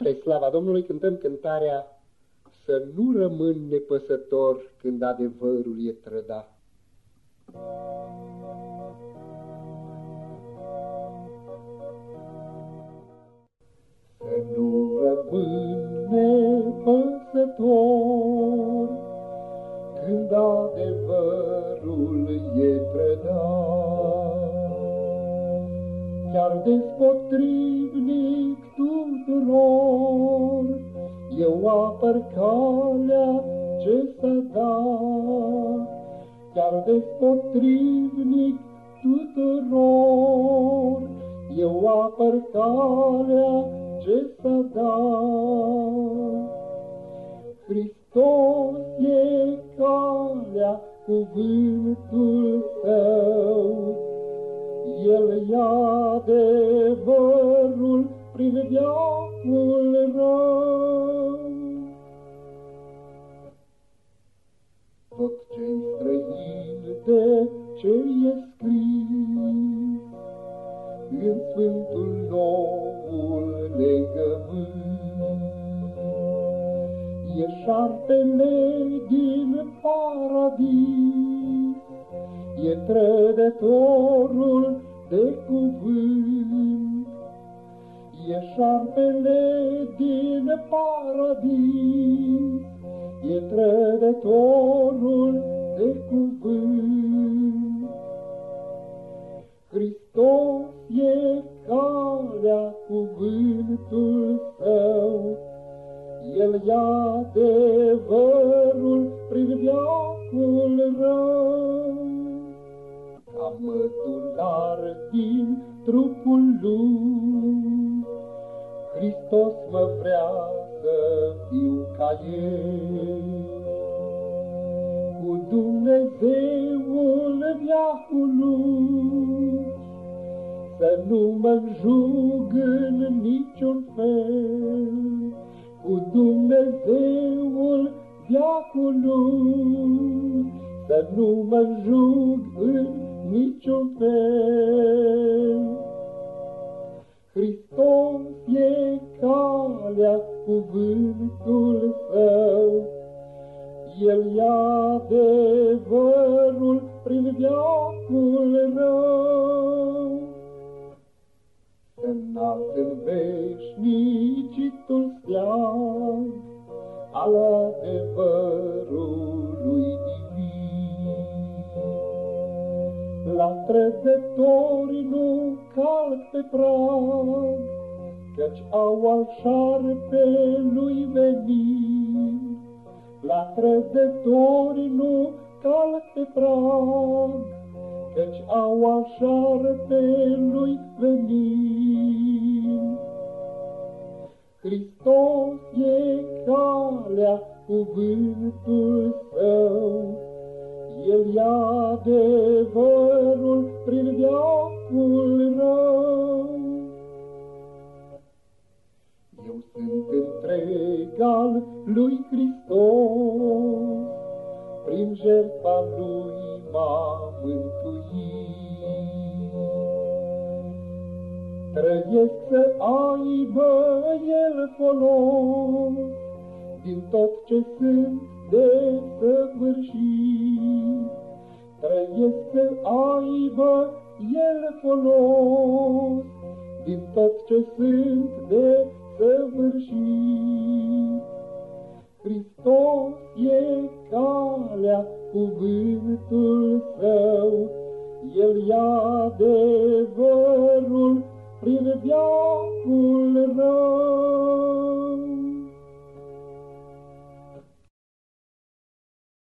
Spre slava Domnului cântăm cântarea Să nu rămân nepăsător când adevărul e trădat. Chiar despotrivnic tuturor, eu apăr calea ce să da. Chiar despotrivnic tuturor, eu apăr calea ce să da. Hristos e calea, cuvântul său, el e adevărul prin viacul rău. Tot ce-i străin de ce e scris în Sfântul Noul legământ, e șarpele din paradis, e trădătorul de cuvânt. E șarpele din paradis, e trădătorul de cuvânt. Hristos e calea cuvântul său, El e adevărul prin viacul rău ca mădular din trupul lui. Hristos mă vrea să fiu ca El. Cu Dumnezeul viacului, să nu mă jug în niciun fel. Cu Dumnezeul viacului, să nu mă jug în niciun fel. Hristos e calea cuvântul său, El e adevărul prin viacul rău. Înalt în veșnicitul steag al adevărului La trădători nu calc pe prag, Căci au al șarpelui venit. La trădători nu calc pe prag, Căci au al șarpelui venit. Hristos e calea, cuvântul său, el e adevărul prin viacul rău. Eu sunt întreg al lui Hristos, prin jertfa lui m-a mântuit. Trăiesc să aibă el folos din tot ce sunt de săvârșit. Trăiesc să aibă el folos din tot ce sunt de săvârșit. Hristos e calea, cuvântul său, El e adevărul prin viacul rău.